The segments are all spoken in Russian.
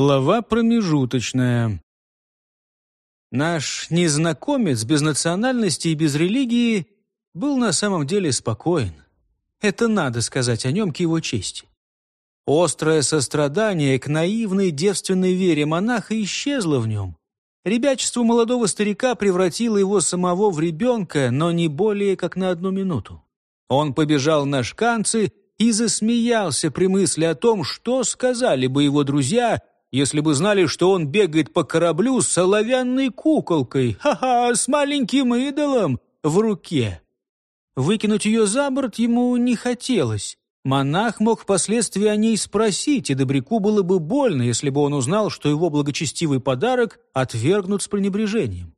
Глава промежуточная. Наш незнакомец без национальности и без религии был на самом деле спокоен. Это надо сказать о нем к его чести. Острое сострадание к наивной девственной вере монаха исчезло в нем. Ребячество молодого старика превратило его самого в ребенка, но не более как на одну минуту. Он побежал на шканцы и засмеялся при мысли о том, что сказали бы его друзья, если бы знали, что он бегает по кораблю с оловянной куколкой, ха-ха, с маленьким идолом в руке. Выкинуть ее за борт ему не хотелось. Монах мог впоследствии о ней спросить, и Добряку было бы больно, если бы он узнал, что его благочестивый подарок отвергнут с пренебрежением.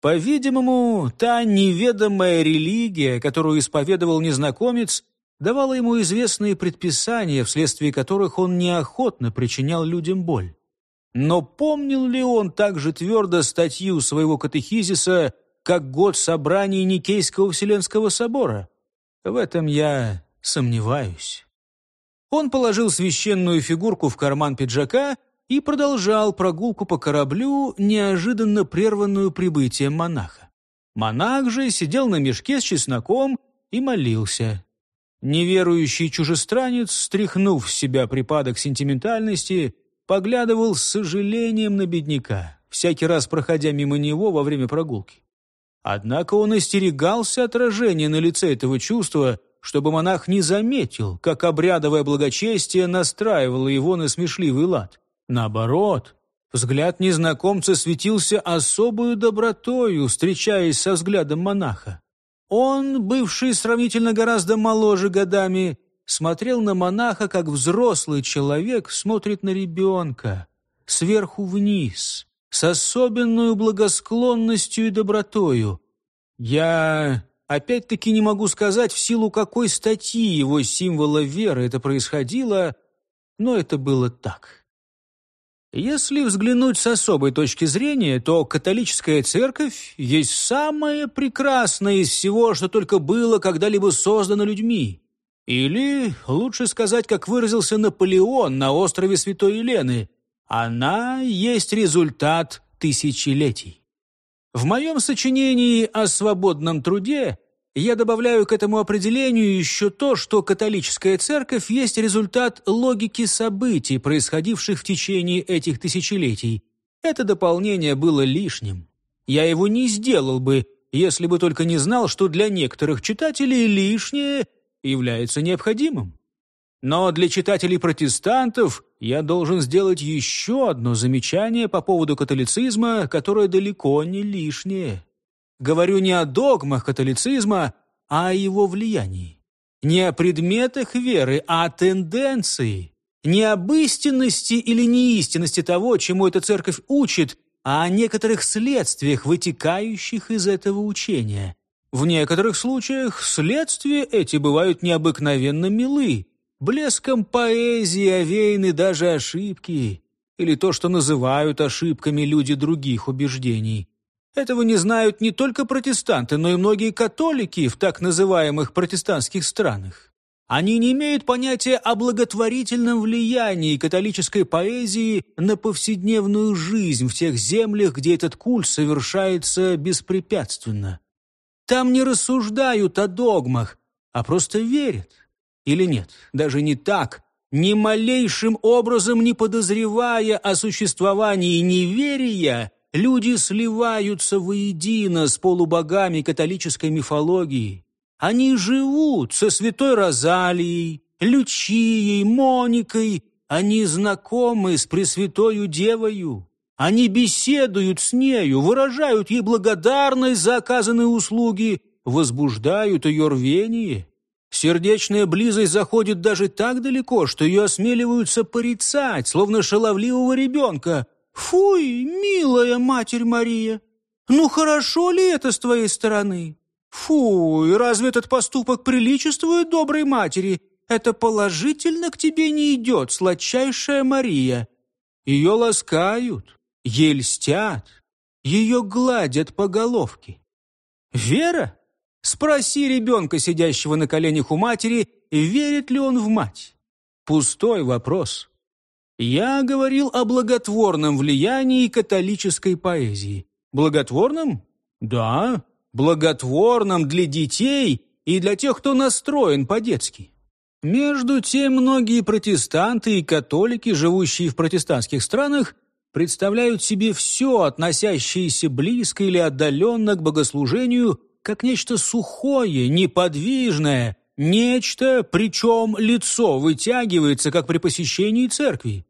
По-видимому, та неведомая религия, которую исповедовал незнакомец, давала ему известные предписания, вследствие которых он неохотно причинял людям боль. Но помнил ли он также твердо статью своего катехизиса как год собраний Никейского Вселенского собора? В этом я сомневаюсь. Он положил священную фигурку в карман пиджака и продолжал прогулку по кораблю, неожиданно прерванную прибытием монаха. Монах же сидел на мешке с чесноком и молился. Неверующий чужестранец, стряхнув с себя припадок сентиментальности, поглядывал с сожалением на бедняка, всякий раз проходя мимо него во время прогулки. Однако он остерегался отражения на лице этого чувства, чтобы монах не заметил, как обрядовое благочестие настраивало его на смешливый лад. Наоборот, взгляд незнакомца светился особую добротою, встречаясь со взглядом монаха. Он, бывший сравнительно гораздо моложе годами, смотрел на монаха, как взрослый человек смотрит на ребенка, сверху вниз, с особенную благосклонностью и добротою. Я опять-таки не могу сказать, в силу какой статьи его символа веры это происходило, но это было так. Если взглянуть с особой точки зрения, то католическая церковь есть самое прекрасное из всего, что только было когда-либо создано людьми. Или, лучше сказать, как выразился Наполеон на острове Святой Елены, она есть результат тысячелетий. В моем сочинении о свободном труде я добавляю к этому определению еще то, что католическая церковь есть результат логики событий, происходивших в течение этих тысячелетий. Это дополнение было лишним. Я его не сделал бы, если бы только не знал, что для некоторых читателей лишнее является необходимым. Но для читателей протестантов я должен сделать еще одно замечание по поводу католицизма, которое далеко не лишнее. Говорю не о догмах католицизма, а о его влиянии. Не о предметах веры, а о тенденции. Не об истинности или неистинности того, чему эта церковь учит, а о некоторых следствиях, вытекающих из этого учения. В некоторых случаях следствия эти бывают необыкновенно милы, блеском поэзии овеяны даже ошибки, или то, что называют ошибками люди других убеждений. Этого не знают не только протестанты, но и многие католики в так называемых протестантских странах. Они не имеют понятия о благотворительном влиянии католической поэзии на повседневную жизнь в тех землях, где этот культ совершается беспрепятственно. Там не рассуждают о догмах, а просто верят. Или нет, даже не так, ни малейшим образом не подозревая о существовании неверия, люди сливаются воедино с полубогами католической мифологии. Они живут со святой Розалией, Лючией, Моникой. Они знакомы с Пресвятою Девою. Они беседуют с нею, выражают ей благодарность за оказанные услуги, возбуждают ее рвение. Сердечная близость заходит даже так далеко, что ее осмеливаются порицать, словно шаловливого ребенка – «Фуй, милая Матерь Мария! Ну хорошо ли это с твоей стороны? Фуй, разве этот поступок приличествует доброй матери? Это положительно к тебе не идет, сладчайшая Мария. Ее ласкают, ей льстят, ее гладят по головке. Вера? Спроси ребенка, сидящего на коленях у матери, верит ли он в мать. Пустой вопрос. Я говорил о благотворном влиянии католической поэзии. Благотворном? Да, благотворном для детей и для тех, кто настроен по-детски. Между тем, многие протестанты и католики, живущие в протестантских странах, представляют себе все, относящееся близко или отдаленно к богослужению, как нечто сухое, неподвижное, нечто, причем лицо вытягивается, как при посещении церкви.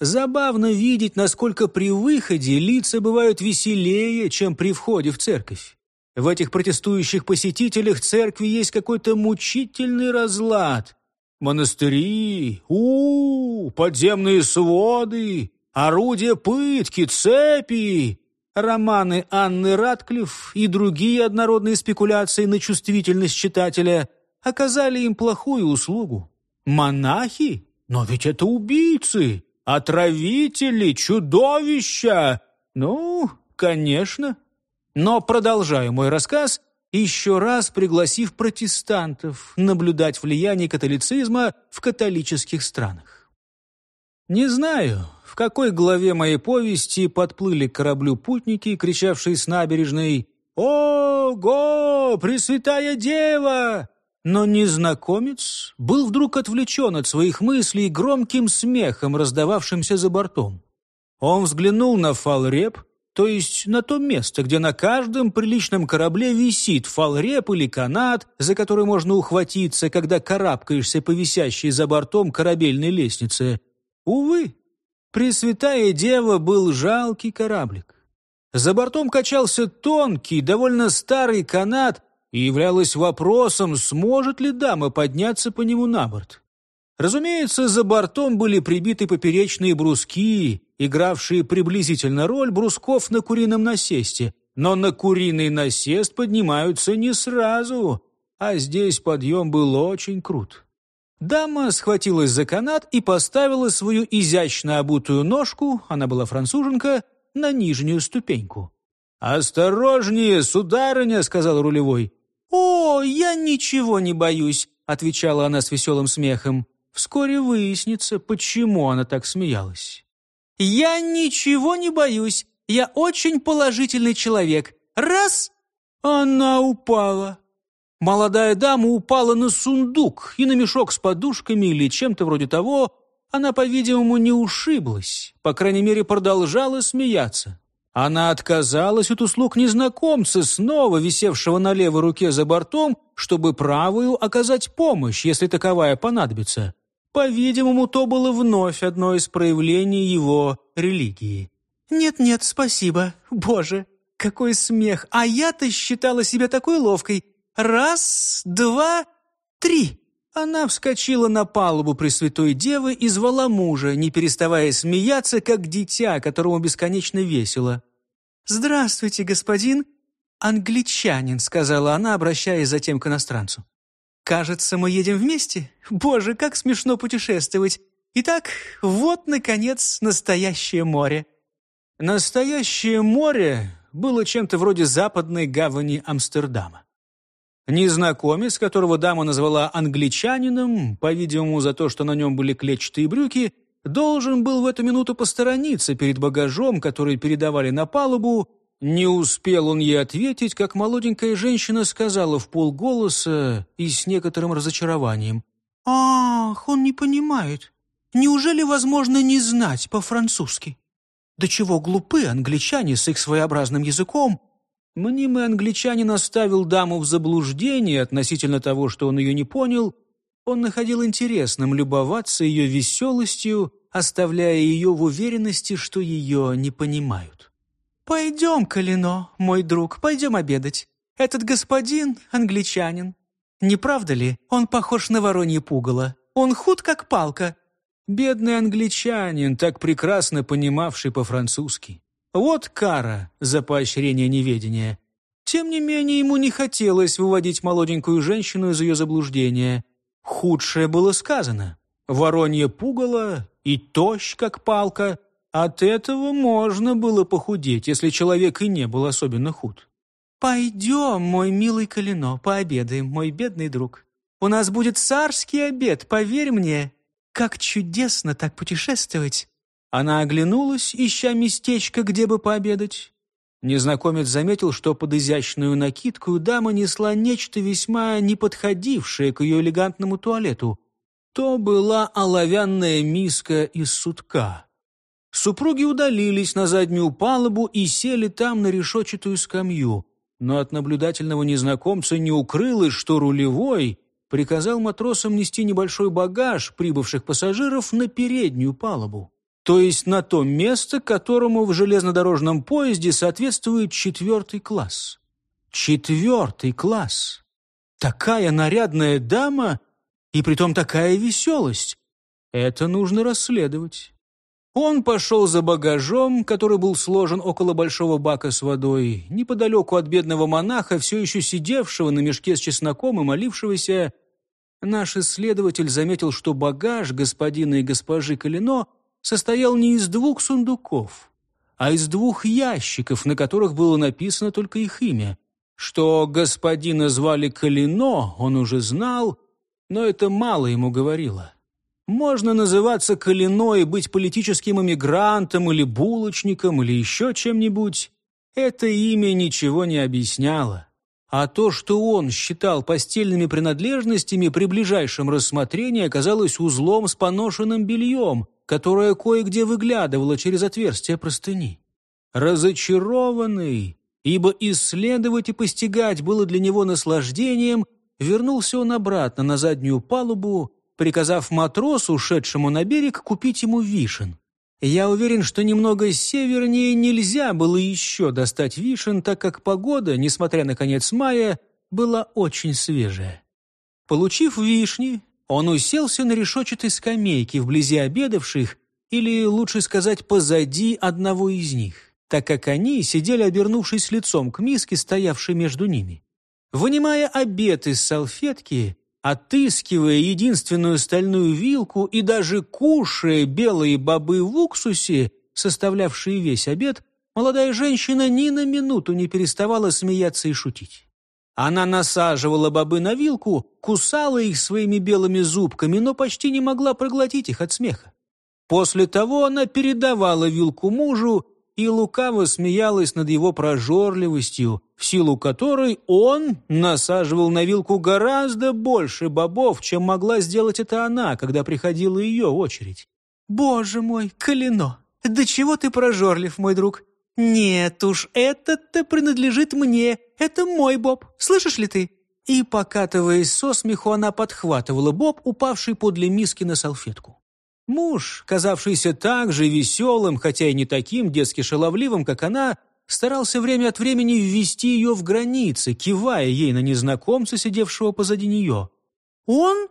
Забавно видеть, насколько при выходе лица бывают веселее, чем при входе в церковь. В этих протестующих посетителях церкви есть какой-то мучительный разлад. Монастыри, у, -у, -у подземные своды, орудия пытки, цепи, романы Анны Ратклифф и другие однородные спекуляции на чувствительность читателя оказали им плохую услугу. Монахи? Но ведь это убийцы, отравители, чудовища. Ну, конечно. Но продолжаю мой рассказ, еще раз пригласив протестантов наблюдать влияние католицизма в католических странах. Не знаю, в какой главе моей повести подплыли к кораблю путники, кричавшие с набережной «Ого! Пресвятая Дева!» Но незнакомец был вдруг отвлечен от своих мыслей громким смехом, раздававшимся за бортом. Он взглянул на фалреп, то есть на то место, где на каждом приличном корабле висит фалреп или канат, за который можно ухватиться, когда карабкаешься по висящей за бортом корабельной лестнице. Увы, Пресвятая Дева был жалкий кораблик. За бортом качался тонкий, довольно старый канат, и являлось вопросом, сможет ли дама подняться по нему на борт. Разумеется, за бортом были прибиты поперечные бруски, игравшие приблизительно роль брусков на курином насесте, но на куриный насест поднимаются не сразу, а здесь подъем был очень крут. Дама схватилась за канат и поставила свою изящно обутую ножку, она была француженка, на нижнюю ступеньку. «Осторожнее, сударыня!» — сказал рулевой. «О, я ничего не боюсь!» — отвечала она с веселым смехом. Вскоре выяснится, почему она так смеялась. «Я ничего не боюсь. Я очень положительный человек. Раз — она упала. Молодая дама упала на сундук и на мешок с подушками или чем-то вроде того. Она, по-видимому, не ушиблась, по крайней мере, продолжала смеяться. Она отказалась от услуг незнакомца, снова висевшего на левой руке за бортом, чтобы правую оказать помощь, если таковая понадобится. По-видимому, то было вновь одно из проявлений его религии. «Нет-нет, спасибо. Боже, какой смех! А я-то считала себя такой ловкой. Раз, два, три!» Она вскочила на палубу Пресвятой Девы и звала мужа, не переставая смеяться, как дитя, которому бесконечно весело. «Здравствуйте, господин англичанин», — сказала она, обращаясь затем к иностранцу. «Кажется, мы едем вместе? Боже, как смешно путешествовать! Итак, вот, наконец, настоящее море». Настоящее море было чем-то вроде западной гавани Амстердама. Незнакомец, которого дама назвала англичанином, по-видимому, за то, что на нем были клетчатые брюки, должен был в эту минуту посторониться перед багажом, который передавали на палубу. Не успел он ей ответить, как молоденькая женщина сказала в полголоса и с некоторым разочарованием. «Ах, он не понимает. Неужели возможно не знать по-французски? До чего глупы англичане с их своеобразным языком, Мнимый англичанин оставил даму в заблуждении относительно того, что он ее не понял. Он находил интересным любоваться ее веселостью, оставляя ее в уверенности, что ее не понимают. «Пойдем, Калино, мой друг, пойдем обедать. Этот господин — англичанин. Не правда ли, он похож на воронье пугало? Он худ, как палка». Бедный англичанин, так прекрасно понимавший по-французски. Вот кара за поощрение неведения. Тем не менее, ему не хотелось выводить молоденькую женщину из ее заблуждения. Худшее было сказано. Воронье пугало и тощ, как палка. От этого можно было похудеть, если человек и не был особенно худ. «Пойдем, мой милый Калино, пообедаем, мой бедный друг. У нас будет царский обед, поверь мне. Как чудесно так путешествовать!» Она оглянулась, ища местечко, где бы пообедать. Незнакомец заметил, что под изящную накидку дама несла нечто весьма неподходившее к ее элегантному туалету. То была оловянная миска из сутка. Супруги удалились на заднюю палубу и сели там на решетчатую скамью. Но от наблюдательного незнакомца не укрылось, что рулевой приказал матросам нести небольшой багаж прибывших пассажиров на переднюю палубу то есть на то место, которому в железнодорожном поезде соответствует четвертый класс. Четвертый класс. Такая нарядная дама и притом такая веселость. Это нужно расследовать. Он пошел за багажом, который был сложен около большого бака с водой, неподалеку от бедного монаха, все еще сидевшего на мешке с чесноком и молившегося. Наш исследователь заметил, что багаж господина и госпожи Калино — состоял не из двух сундуков, а из двух ящиков, на которых было написано только их имя. Что господина звали Калино, он уже знал, но это мало ему говорило. Можно называться Калино и быть политическим эмигрантом или булочником или еще чем-нибудь. Это имя ничего не объясняло. А то, что он считал постельными принадлежностями, при ближайшем рассмотрении оказалось узлом с поношенным бельем — которая кое-где выглядывала через отверстие простыни. Разочарованный, ибо исследовать и постигать было для него наслаждением, вернулся он обратно на заднюю палубу, приказав матросу, шедшему на берег, купить ему вишен. Я уверен, что немного севернее нельзя было еще достать вишен, так как погода, несмотря на конец мая, была очень свежая. Получив вишни, он уселся на решетчатой скамейке вблизи обедавших, или, лучше сказать, позади одного из них, так как они сидели, обернувшись лицом к миске, стоявшей между ними. Вынимая обед из салфетки, отыскивая единственную стальную вилку и даже кушая белые бобы в уксусе, составлявшие весь обед, молодая женщина ни на минуту не переставала смеяться и шутить. Она насаживала бобы на вилку, кусала их своими белыми зубками, но почти не могла проглотить их от смеха. После того она передавала вилку мужу и лукаво смеялась над его прожорливостью, в силу которой он насаживал на вилку гораздо больше бобов, чем могла сделать это она, когда приходила ее очередь. «Боже мой, Калино, да чего ты прожорлив, мой друг? «Нет уж, этот-то принадлежит мне. Это мой Боб. Слышишь ли ты?» И, покатываясь со смеху, она подхватывала Боб, упавший подле миски на салфетку. Муж, казавшийся так же веселым, хотя и не таким детски шаловливым, как она, старался время от времени ввести ее в границы, кивая ей на незнакомца, сидевшего позади нее. «Он?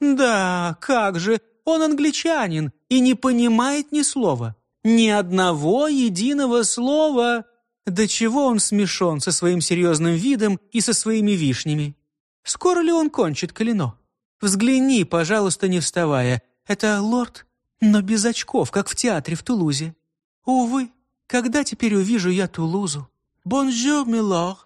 Да, как же, он англичанин и не понимает ни слова. Ни одного единого слова. До чего он смешон со своим серьезным видом и со своими вишнями. Скоро ли он кончит Калино? Взгляни, пожалуйста, не вставая. Это лорд, но без очков, как в театре в Тулузе. Увы, когда теперь увижу я Тулузу? «Bonjour, milord,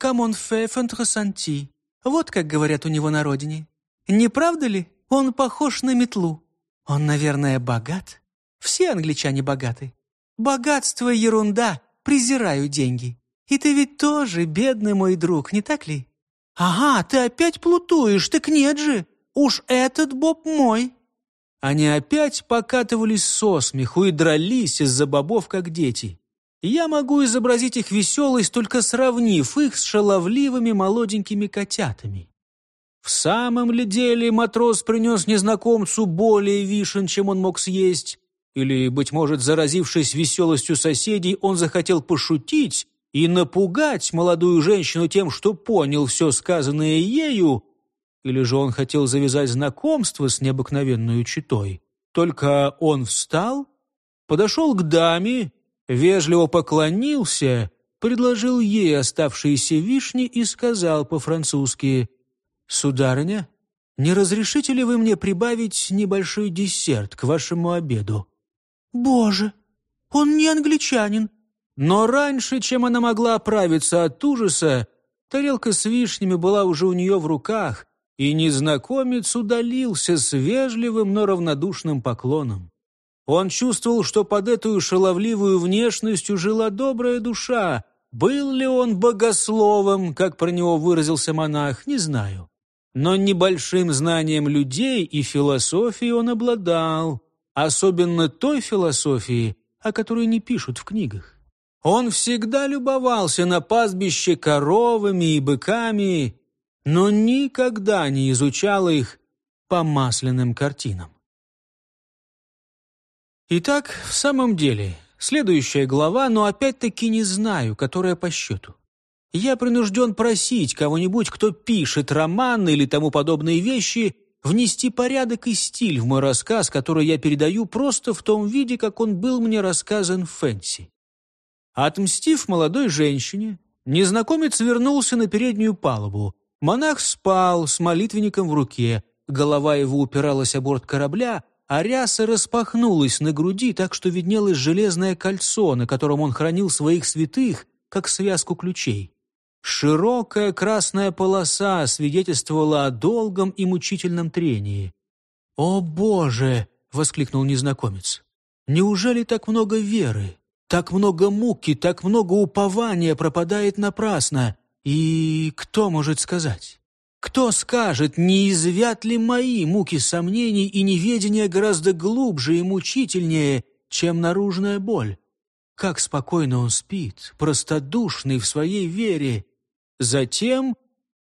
on fait фэнтресанти». Вот как говорят у него на родине. Не правда ли? Он похож на метлу. Он, наверное, богат. Все англичане богаты. Богатство — ерунда, презираю деньги. И ты ведь тоже бедный мой друг, не так ли? Ага, ты опять плутуешь, так нет же. Уж этот Боб мой. Они опять покатывались со смеху и дрались из-за бобов, как дети. Я могу изобразить их веселость, только сравнив их с шаловливыми молоденькими котятами. В самом ли деле матрос принес незнакомцу более вишен, чем он мог съесть, или, быть может, заразившись веселостью соседей, он захотел пошутить и напугать молодую женщину тем, что понял все сказанное ею, или же он хотел завязать знакомство с необыкновенной читой. Только он встал, подошел к даме, вежливо поклонился, предложил ей оставшиеся вишни и сказал по-французски «Сударыня, не разрешите ли вы мне прибавить небольшой десерт к вашему обеду?» «Боже, он не англичанин!» Но раньше, чем она могла оправиться от ужаса, тарелка с вишнями была уже у нее в руках, и незнакомец удалился с вежливым, но равнодушным поклоном. Он чувствовал, что под эту шаловливую внешностью жила добрая душа. Был ли он богословом, как про него выразился монах, не знаю. Но небольшим знанием людей и философии он обладал, особенно той философии, о которой не пишут в книгах. Он всегда любовался на пастбище коровами и быками, но никогда не изучал их по масляным картинам. Итак, в самом деле, следующая глава, но опять-таки не знаю, которая по счету. Я принужден просить кого-нибудь, кто пишет романы или тому подобные вещи, внести порядок и стиль в мой рассказ, который я передаю просто в том виде, как он был мне рассказан Фэнси. Отмстив молодой женщине, незнакомец вернулся на переднюю палубу. Монах спал с молитвенником в руке, голова его упиралась о борт корабля, а ряса распахнулась на груди, так что виднелось железное кольцо, на котором он хранил своих святых, как связку ключей. Широкая красная полоса свидетельствовала о долгом и мучительном трении. «О, Боже!» — воскликнул незнакомец. «Неужели так много веры?» Так много муки, так много упования пропадает напрасно. И кто может сказать? Кто скажет, не извят ли мои муки сомнений и неведения гораздо глубже и мучительнее, чем наружная боль? Как спокойно он спит, простодушный в своей вере. Затем,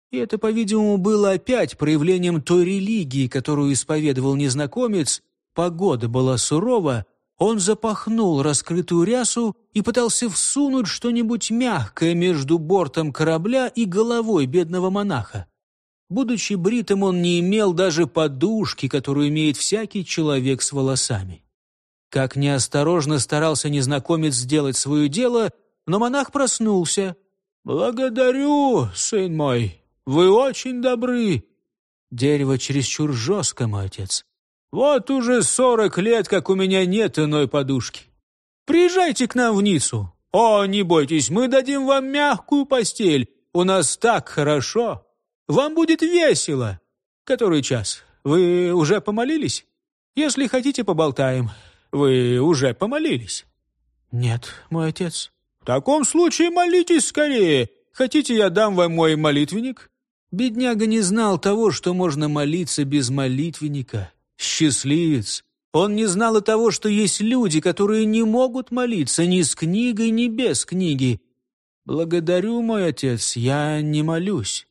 и это, по-видимому, было опять проявлением той религии, которую исповедовал незнакомец, погода была сурова, он запахнул раскрытую рясу и пытался всунуть что-нибудь мягкое между бортом корабля и головой бедного монаха. Будучи бритым, он не имел даже подушки, которую имеет всякий человек с волосами. Как неосторожно старался незнакомец сделать свое дело, но монах проснулся. «Благодарю, сын мой, вы очень добры». Дерево чересчур жестко, мой отец. Вот уже сорок лет, как у меня нет иной подушки. Приезжайте к нам в Ниццу. О, не бойтесь, мы дадим вам мягкую постель. У нас так хорошо. Вам будет весело. Который час? Вы уже помолились? Если хотите, поболтаем. Вы уже помолились? Нет, мой отец. Таком случае молитесь скорее. Хотите, я дам вам мой молитвенник? Бедняга не знал того, что можно молиться без молитвенника. Счастливец! Он не знал и того, что есть люди, которые не могут молиться ни с книгой, ни без книги. Благодарю, мой отец, я не молюсь.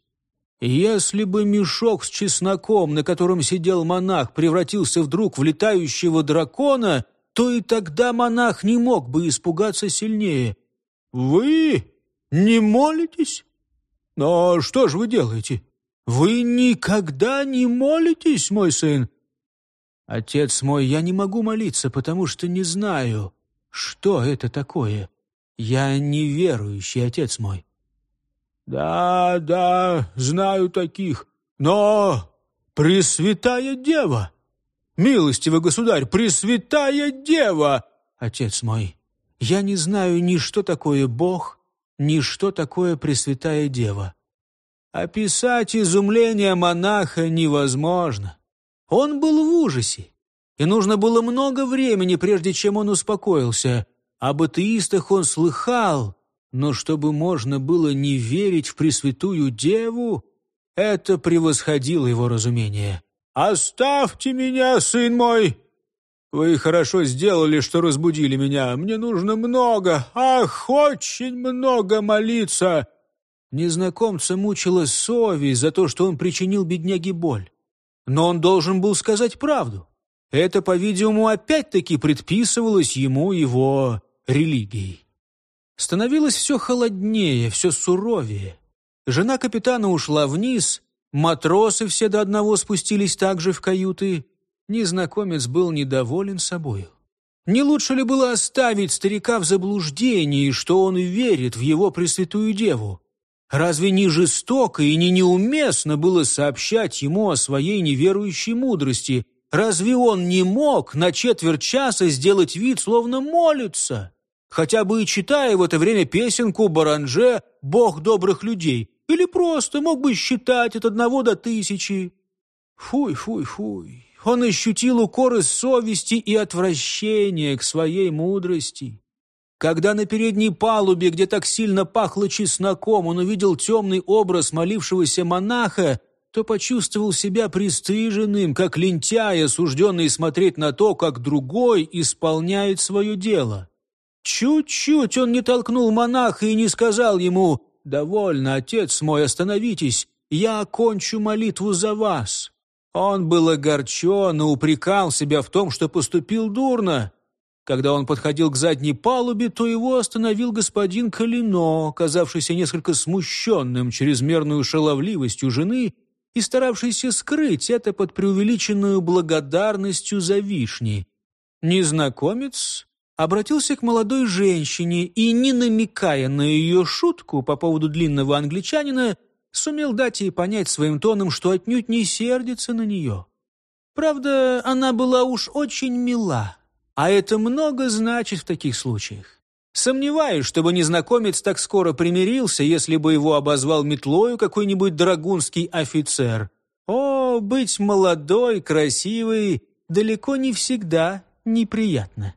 Если бы мешок с чесноком, на котором сидел монах, превратился вдруг в летающего дракона, то и тогда монах не мог бы испугаться сильнее. «Вы не молитесь? Но что же вы делаете? Вы никогда не молитесь, мой сын?» «Отец мой, я не могу молиться, потому что не знаю, что это такое. Я неверующий, отец мой». «Да, да, знаю таких, но Пресвятая Дева! Милостивый государь, Пресвятая Дева!» «Отец мой, я не знаю ни что такое Бог, ни что такое Пресвятая Дева. Описать изумление монаха невозможно. Он был в ужасе, и нужно было много времени, прежде чем он успокоился. Об атеистах он слыхал, но чтобы можно было не верить в Пресвятую Деву, это превосходило его разумение. «Оставьте меня, сын мой! Вы хорошо сделали, что разбудили меня. Мне нужно много, ах, очень много молиться!» Незнакомца мучила совесть за то, что он причинил бедняге боль. Но он должен был сказать правду. Это, по-видимому, опять-таки предписывалось ему его религией. Становилось все холоднее, все суровее. Жена капитана ушла вниз, матросы все до одного спустились также в каюты. Незнакомец был недоволен собою. Не лучше ли было оставить старика в заблуждении, что он верит в его Пресвятую Деву? Разве не жестоко и не неуместно было сообщать ему о своей неверующей мудрости? Разве он не мог на четверть часа сделать вид, словно молится? Хотя бы и читая в это время песенку Баранже «Бог добрых людей», или просто мог бы считать от одного до тысячи. Фуй, фуй, фуй. Он ощутил укоры совести и отвращение к своей мудрости. Когда на передней палубе, где так сильно пахло чесноком, он увидел темный образ молившегося монаха, то почувствовал себя пристыженным, как лентяй, осужденный смотреть на то, как другой исполняет свое дело. Чуть-чуть он не толкнул монаха и не сказал ему «Довольно, отец мой, остановитесь, я окончу молитву за вас». Он был огорчен и упрекал себя в том, что поступил дурно. Когда он подходил к задней палубе, то его остановил господин Калино, казавшийся несколько смущенным чрезмерную шаловливостью жены и старавшийся скрыть это под преувеличенную благодарностью за вишни. Незнакомец обратился к молодой женщине и, не намекая на ее шутку по поводу длинного англичанина, сумел дать ей понять своим тоном, что отнюдь не сердится на нее. Правда, она была уж очень мила, а это много значит в таких случаях. Сомневаюсь, чтобы незнакомец так скоро примирился, если бы его обозвал метлою какой-нибудь драгунский офицер. О, быть молодой, красивой далеко не всегда неприятно.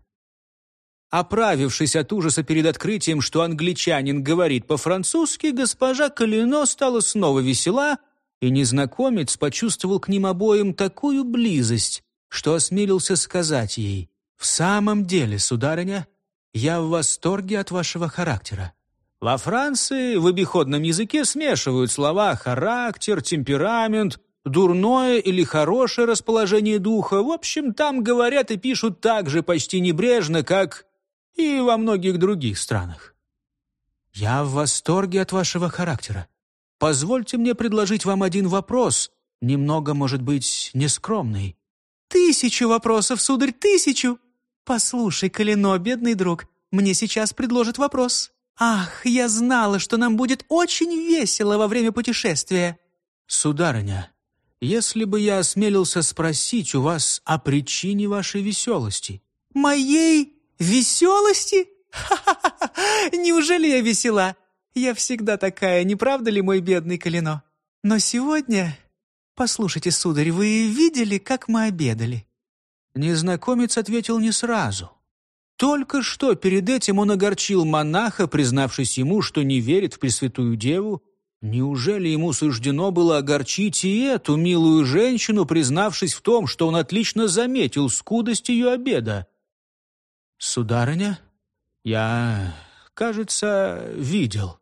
Оправившись от ужаса перед открытием, что англичанин говорит по-французски, госпожа Калино стала снова весела, и незнакомец почувствовал к ним обоим такую близость, что осмелился сказать ей, «В самом деле, сударыня, я в восторге от вашего характера. Во Франции в обиходном языке смешивают слова «характер», «темперамент», «дурное» или «хорошее расположение духа». В общем, там говорят и пишут так же почти небрежно, как и во многих других странах. Я в восторге от вашего характера. Позвольте мне предложить вам один вопрос, немного, может быть, нескромный. Тысячу вопросов, сударь, тысячу! Послушай, Калино, бедный друг, мне сейчас предложат вопрос. Ах, я знала, что нам будет очень весело во время путешествия. Сударыня, если бы я осмелился спросить у вас о причине вашей веселости. Моей «Веселости? Ха-ха-ха! Неужели я весела? Я всегда такая, не правда ли, мой бедный Калино? Но сегодня... Послушайте, сударь, вы видели, как мы обедали?» Незнакомец ответил не сразу. Только что перед этим он огорчил монаха, признавшись ему, что не верит в Пресвятую Деву. Неужели ему суждено было огорчить и эту милую женщину, признавшись в том, что он отлично заметил скудость ее обеда? «Сударыня, я, кажется, видел,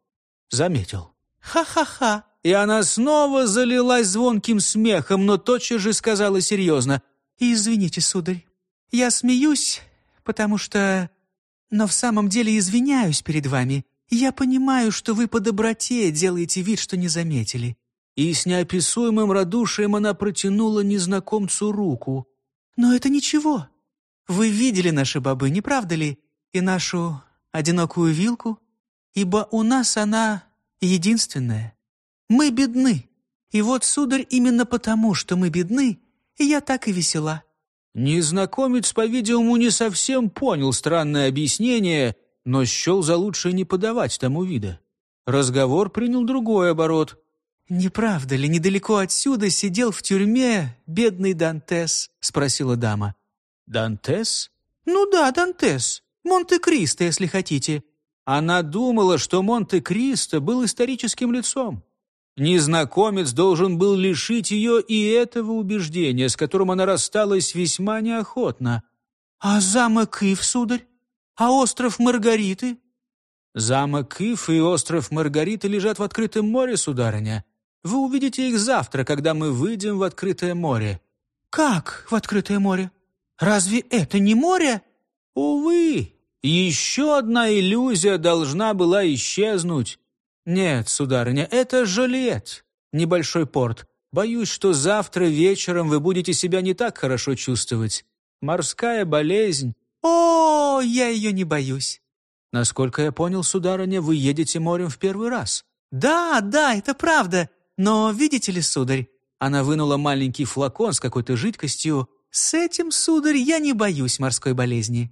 заметил». «Ха-ха-ха!» И она снова залилась звонким смехом, но тотчас же сказала серьезно. «Извините, сударь, я смеюсь, потому что... Но в самом деле извиняюсь перед вами. Я понимаю, что вы по доброте делаете вид, что не заметили». И с неописуемым радушием она протянула незнакомцу руку. «Но это ничего. Вы видели наши бобы, не правда ли? И нашу одинокую вилку? Ибо у нас она единственная. Мы бедны. И вот, сударь, именно потому, что мы бедны, я так и весела». Незнакомец, по-видимому, не совсем понял странное объяснение, но счел за лучшее не подавать тому вида. Разговор принял другой оборот. «Не правда ли, недалеко отсюда сидел в тюрьме бедный Дантес?» — спросила дама. Дантес? Ну да, Дантес. Монте-Кристо, если хотите. Она думала, что Монте-Кристо был историческим лицом. Незнакомец должен был лишить ее и этого убеждения, с которым она рассталась весьма неохотно. «А замок Ив, сударь? А остров Маргариты?» «Замок Ив и остров Маргариты лежат в открытом море, сударыня. Вы увидите их завтра, когда мы выйдем в открытое море». «Как в открытое море?» Разве это не море? Увы, еще одна иллюзия должна была исчезнуть. Нет, сударыня, это Жолиет, небольшой порт. Боюсь, что завтра вечером вы будете себя не так хорошо чувствовать. Морская болезнь. О, я ее не боюсь. Насколько я понял, сударыня, вы едете морем в первый раз. Да, да, это правда. Но видите ли, сударь, она вынула маленький флакон с какой-то жидкостью, «С этим, сударь, я не боюсь морской болезни».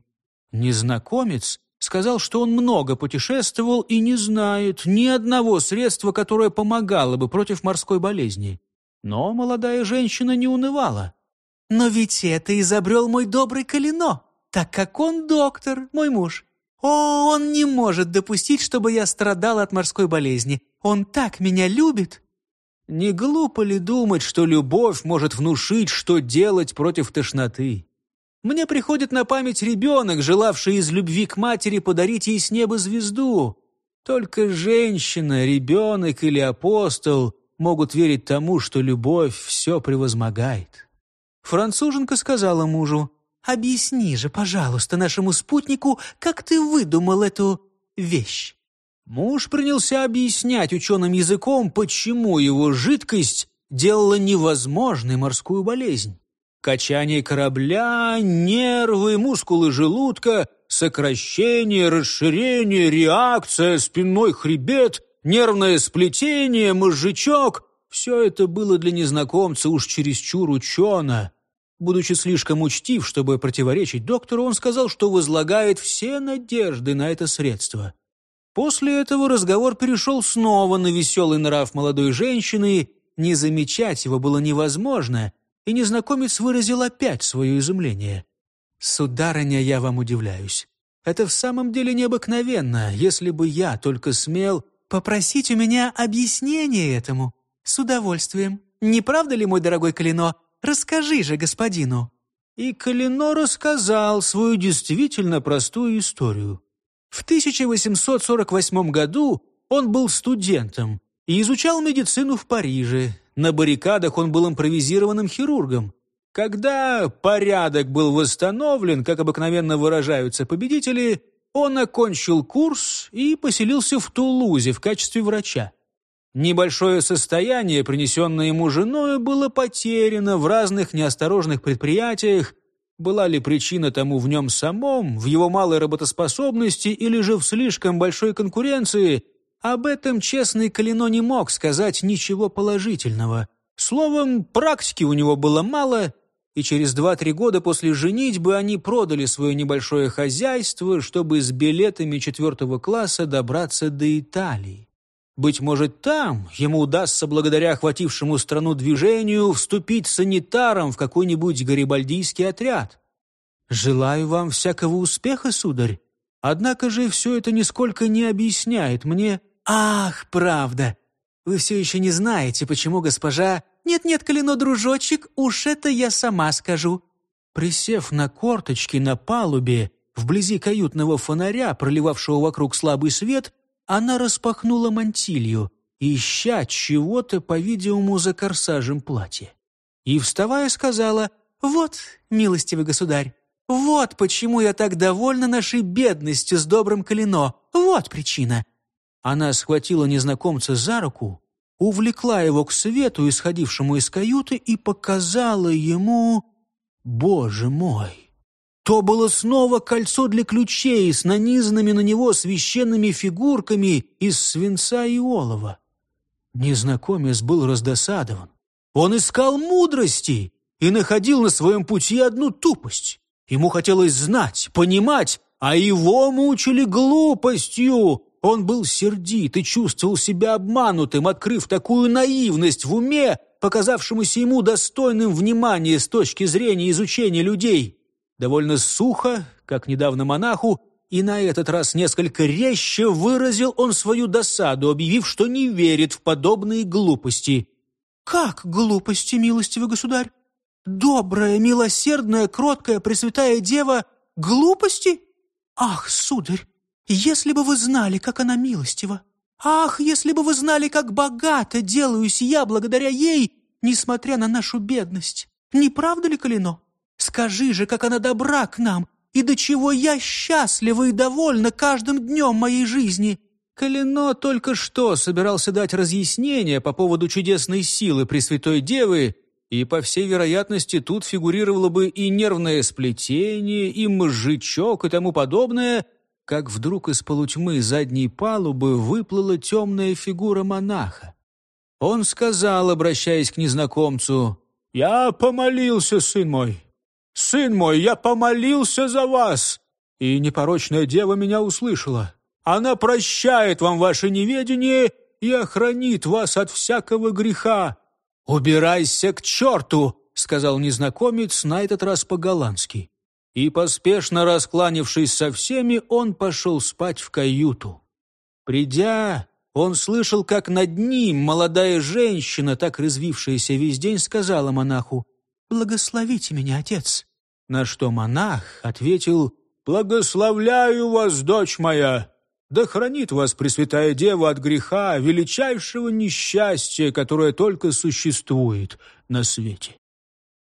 Незнакомец сказал, что он много путешествовал и не знает ни одного средства, которое помогало бы против морской болезни. Но молодая женщина не унывала. «Но ведь это изобрел мой добрый Калино, так как он доктор, мой муж. О, он не может допустить, чтобы я страдала от морской болезни. Он так меня любит!» Не глупо ли думать, что любовь может внушить, что делать против тошноты? Мне приходит на память ребенок, желавший из любви к матери подарить ей с неба звезду. Только женщина, ребенок или апостол могут верить тому, что любовь все превозмогает. Француженка сказала мужу, «Объясни же, пожалуйста, нашему спутнику, как ты выдумал эту вещь». Муж принялся объяснять ученым языком, почему его жидкость делала невозможной морскую болезнь. Качание корабля, нервы, мускулы желудка, сокращение, расширение, реакция, спинной хребет, нервное сплетение, мозжечок — все это было для незнакомца уж чересчур учено. Будучи слишком учтив, чтобы противоречить доктору, он сказал, что возлагает все надежды на это средство. После этого разговор перешел снова на веселый нрав молодой женщины, не замечать его было невозможно, и незнакомец выразил опять свое изумление. «Сударыня, я вам удивляюсь. Это в самом деле необыкновенно, если бы я только смел попросить у меня объяснение этому. С удовольствием. Не правда ли, мой дорогой Калино? Расскажи же господину». И Калино рассказал свою действительно простую историю. В 1848 году он был студентом и изучал медицину в Париже. На баррикадах он был импровизированным хирургом. Когда порядок был восстановлен, как обыкновенно выражаются победители, он окончил курс и поселился в Тулузе в качестве врача. Небольшое состояние, принесенное ему женой, было потеряно в разных неосторожных предприятиях, была ли причина тому в нем самом, в его малой работоспособности или же в слишком большой конкуренции, об этом честный Калино не мог сказать ничего положительного. Словом, практики у него было мало, и через два-три года после женитьбы они продали свое небольшое хозяйство, чтобы с билетами четвертого класса добраться до Италии. Быть может, там ему удастся, благодаря охватившему страну движению, вступить санитаром в какой-нибудь гарибальдийский отряд. Желаю вам всякого успеха, сударь. Однако же все это нисколько не объясняет мне... Ах, правда! Вы все еще не знаете, почему госпожа... Нет-нет, Калино, дружочек, уж это я сама скажу. Присев на корточки на палубе, вблизи каютного фонаря, проливавшего вокруг слабый свет, она распахнула мантилью, ища чего-то, по-видимому, за корсажем платья. И, вставая, сказала, «Вот, милостивый государь, вот почему я так довольна нашей бедностью с добрым Калино. Вот причина». Она схватила незнакомца за руку, увлекла его к свету, исходившему из каюты, и показала ему... Боже мой! То было снова кольцо для ключей с нанизанными на него священными фигурками из свинца и олова. Незнакомец был раздосадован. Он искал мудрости и находил на своем пути одну тупость. Ему хотелось знать, понимать, а его мучили глупостью. Он был сердит и чувствовал себя обманутым, открыв такую наивность в уме, показавшемуся ему достойным внимания с точки зрения изучения людей довольно сухо, как недавно монаху, и на этот раз несколько резче выразил он свою досаду, объявив, что не верит в подобные глупости. «Как глупости, милостивый государь? Добрая, милосердная, кроткая, пресвятая дева — глупости? Ах, сударь, если бы вы знали, как она милостива! Ах, если бы вы знали, как богато делаюсь я благодаря ей, несмотря на нашу бедность! Не правда ли, Калино?» Скажи же, как она добра к нам, и до чего я счастлива и довольна каждым днем моей жизни!» Калино только что собирался дать разъяснение по поводу чудесной силы Пресвятой Девы, и, по всей вероятности, тут фигурировало бы и нервное сплетение, и мозжечок, и тому подобное, как вдруг из полутьмы задней палубы выплыла темная фигура монаха. Он сказал, обращаясь к незнакомцу, «Я помолился, сын мой, «Сын мой, я помолился за вас!» И непорочная дева меня услышала. Она прощает вам ваше неведение и охранит вас от всякого греха. «Убирайся к черту!» — сказал незнакомец, на этот раз по-голландски. И, поспешно раскланившись со всеми, он пошел спать в каюту. Придя, он слышал, как над ним молодая женщина, так развившаяся весь день, сказала монаху, «Благословите меня, отец». На что монах ответил, «Благословляю вас, дочь моя! Да хранит вас Пресвятая Дева от греха, величайшего несчастья, которое только существует на свете».